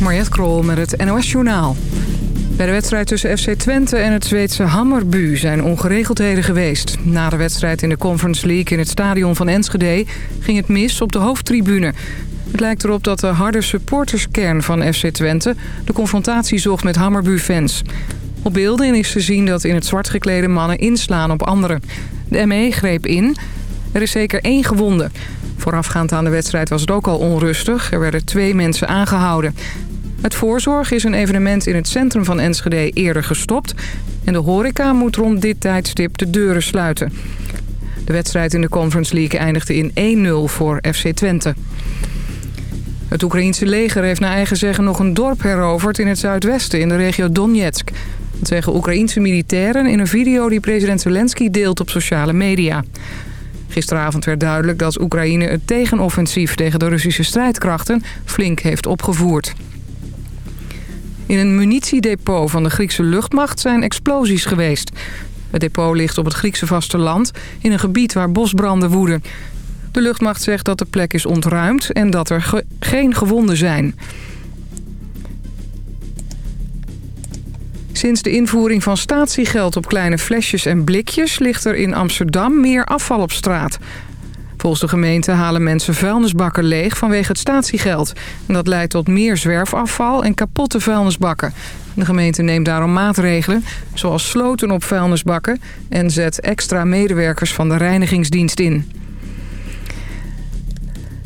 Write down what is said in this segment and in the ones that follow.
Mariette Krol met het NOS Journaal. Bij de wedstrijd tussen FC Twente en het Zweedse Hammerbu zijn ongeregeldheden geweest. Na de wedstrijd in de Conference League in het stadion van Enschede ging het mis op de hoofdtribune. Het lijkt erop dat de harde supporterskern van FC Twente de confrontatie zocht met Hammerbu-fans. Op beelden is te zien dat in het zwart geklede mannen inslaan op anderen. De ME greep in. Er is zeker één gewonde. Voorafgaand aan de wedstrijd was het ook al onrustig. Er werden twee mensen aangehouden. Het voorzorg is een evenement in het centrum van Enschede eerder gestopt... en de horeca moet rond dit tijdstip de deuren sluiten. De wedstrijd in de Conference League eindigde in 1-0 voor FC Twente. Het Oekraïense leger heeft naar eigen zeggen nog een dorp heroverd in het zuidwesten in de regio Donetsk. Dat zeggen Oekraïense militairen in een video die president Zelensky deelt op sociale media. Gisteravond werd duidelijk dat Oekraïne het tegenoffensief tegen de Russische strijdkrachten flink heeft opgevoerd. In een munitiedepot van de Griekse luchtmacht zijn explosies geweest. Het depot ligt op het Griekse vasteland in een gebied waar bosbranden woeden. De luchtmacht zegt dat de plek is ontruimd en dat er geen gewonden zijn. Sinds de invoering van statiegeld op kleine flesjes en blikjes... ligt er in Amsterdam meer afval op straat. Volgens de gemeente halen mensen vuilnisbakken leeg vanwege het statiegeld. Dat leidt tot meer zwerfafval en kapotte vuilnisbakken. De gemeente neemt daarom maatregelen, zoals sloten op vuilnisbakken... en zet extra medewerkers van de reinigingsdienst in.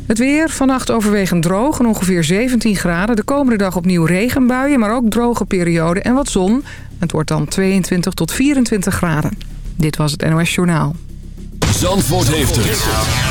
Het weer, vannacht overwegend droog en ongeveer 17 graden. De komende dag opnieuw regenbuien, maar ook droge perioden en wat zon. Het wordt dan 22 tot 24 graden. Dit was het NOS Journaal. Zandvoort heeft het.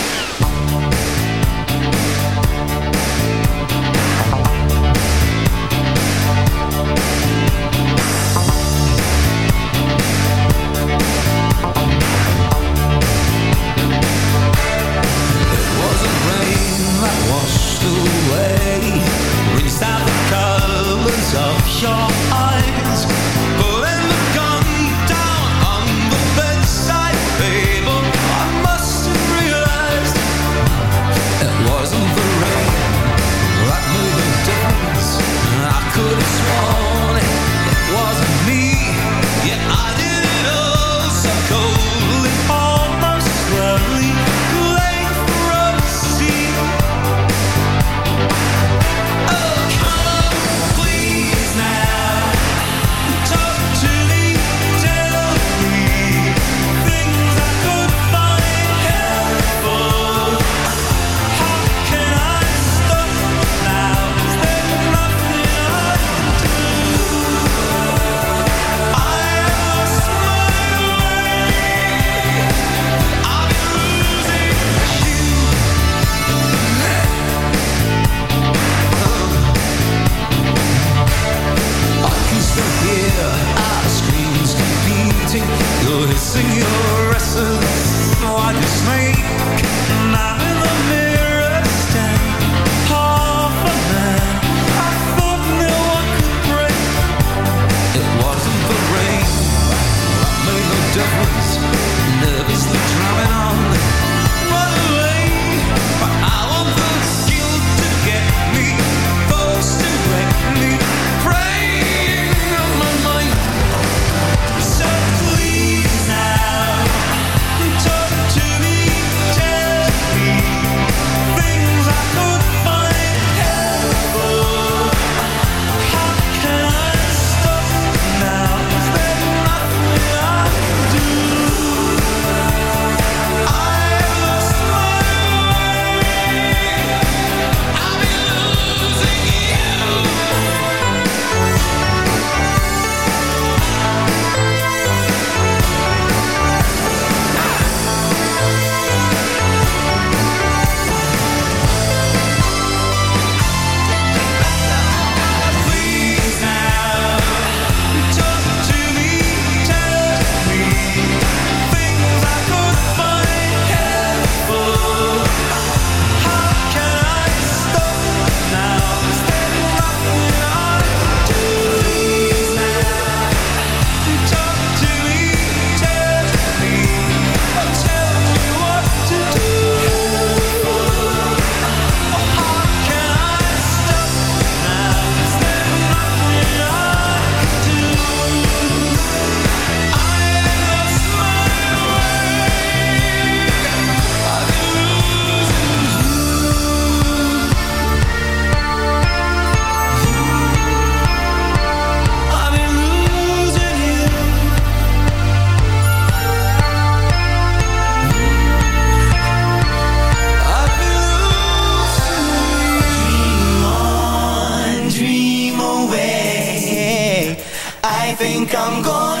Dus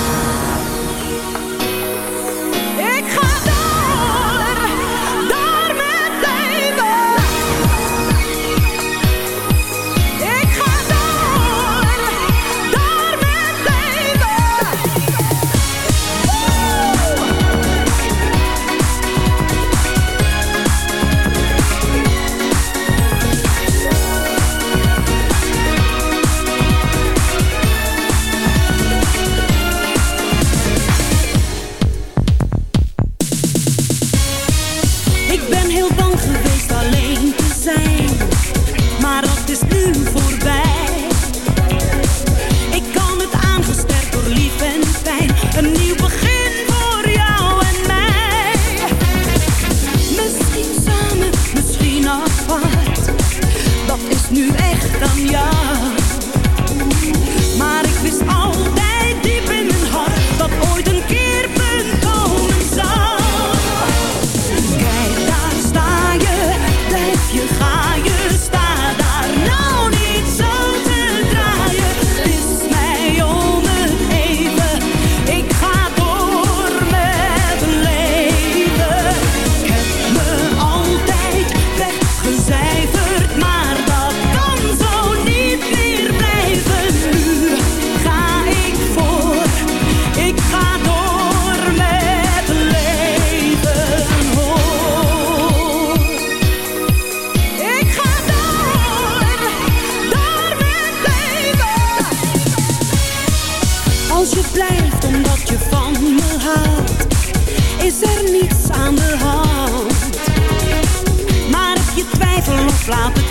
platen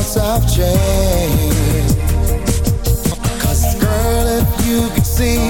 thoughts I've changed. Cause girl if you could see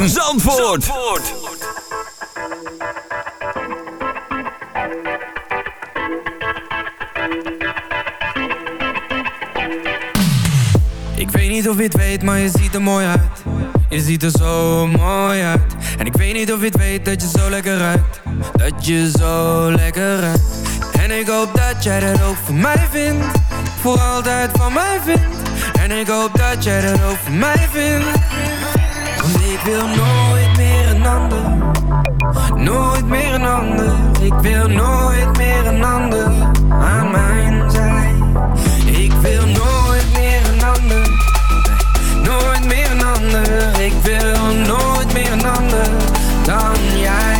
ZFM Zandvoort. Ik weet niet of je het weet, maar je ziet er mooi uit. Je ziet er zo mooi uit. En ik weet niet of je het weet dat je zo lekker ruikt. Dat je zo lekker ruikt. En ik hoop dat jij dat ook voor mij vindt. Voor altijd van mij vindt. En ik hoop dat jij dat ook voor mij vindt. Ik wil nooit meer een ander. Nooit meer een ander. Ik wil nooit meer een ander aan mijn zij. Ik wil nooit meer een ander. Nooit meer een ander. Ik wil nooit meer een ander dan jij.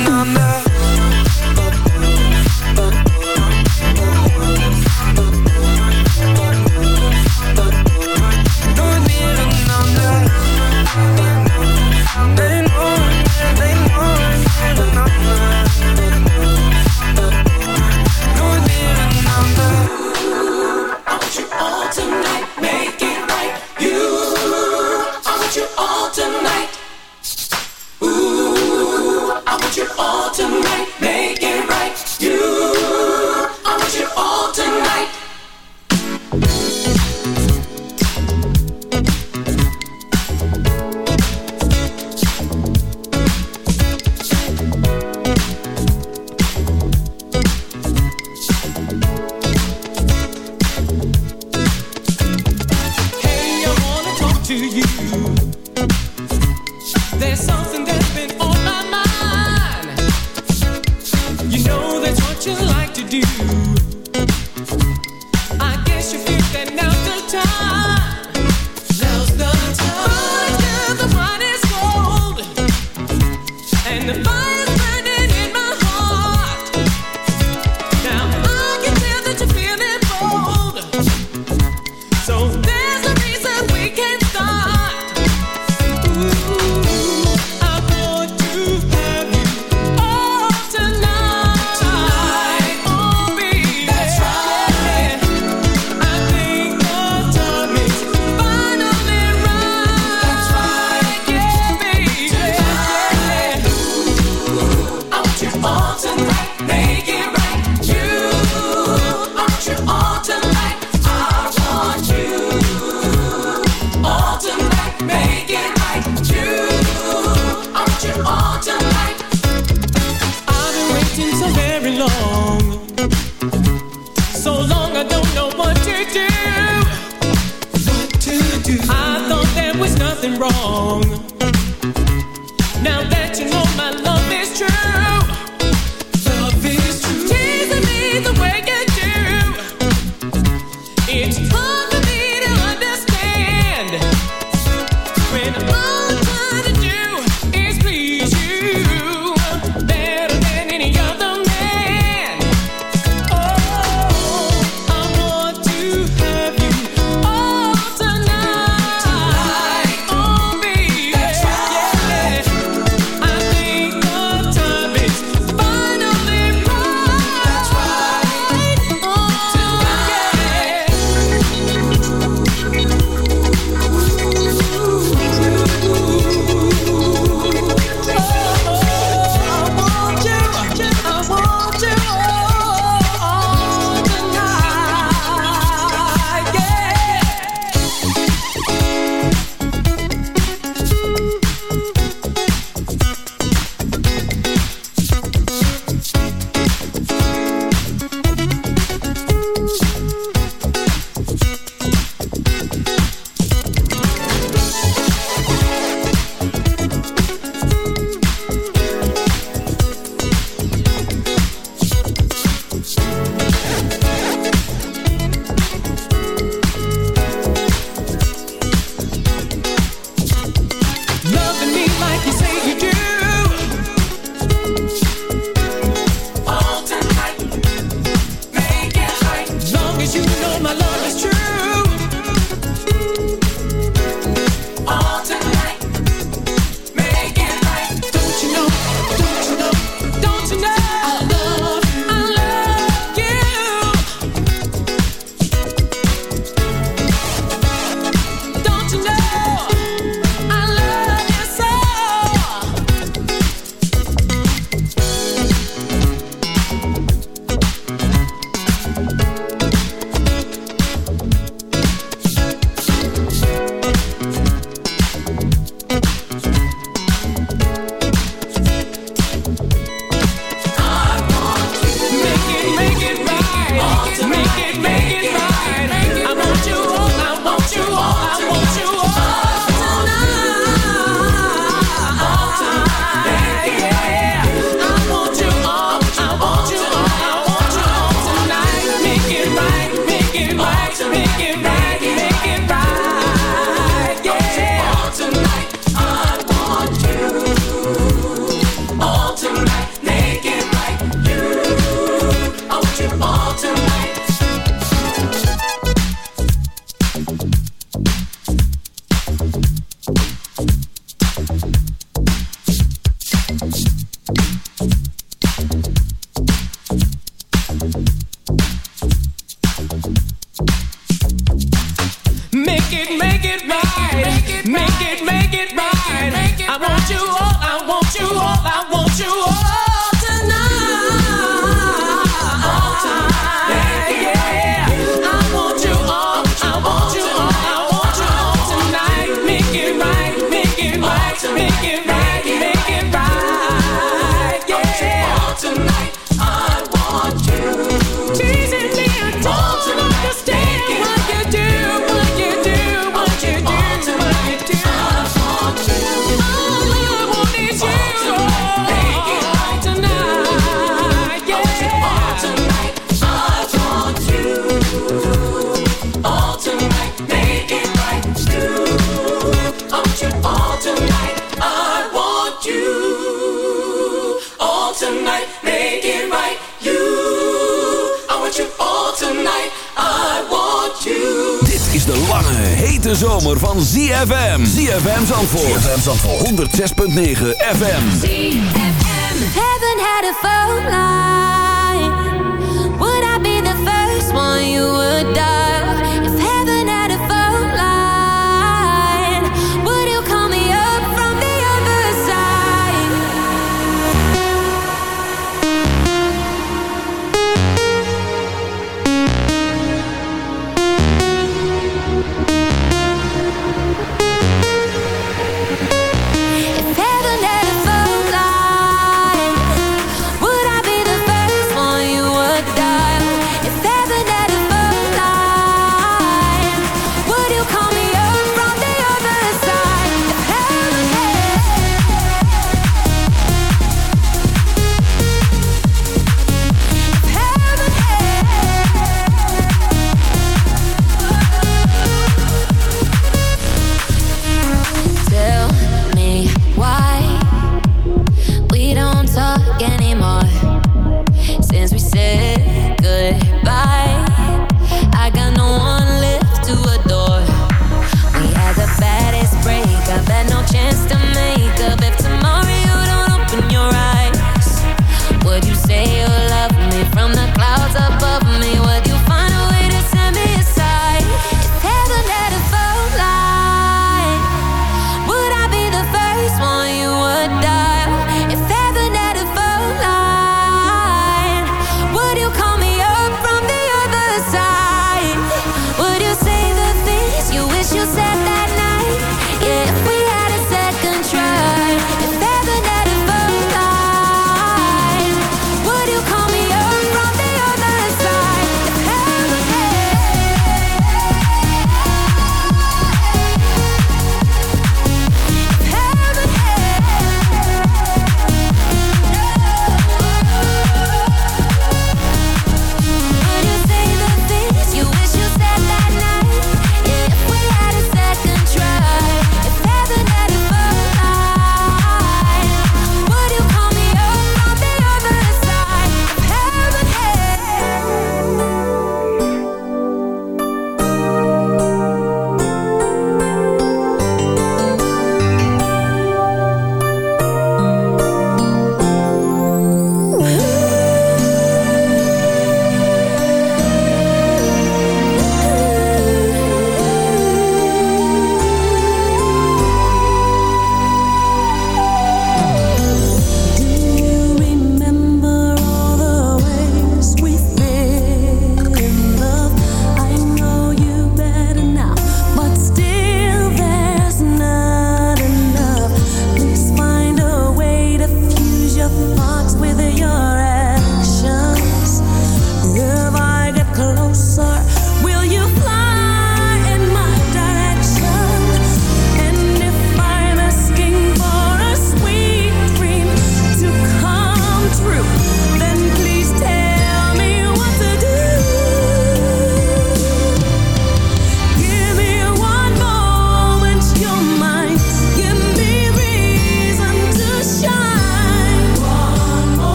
ZFM. Haven't had a phone line. Would I be the first one you would die?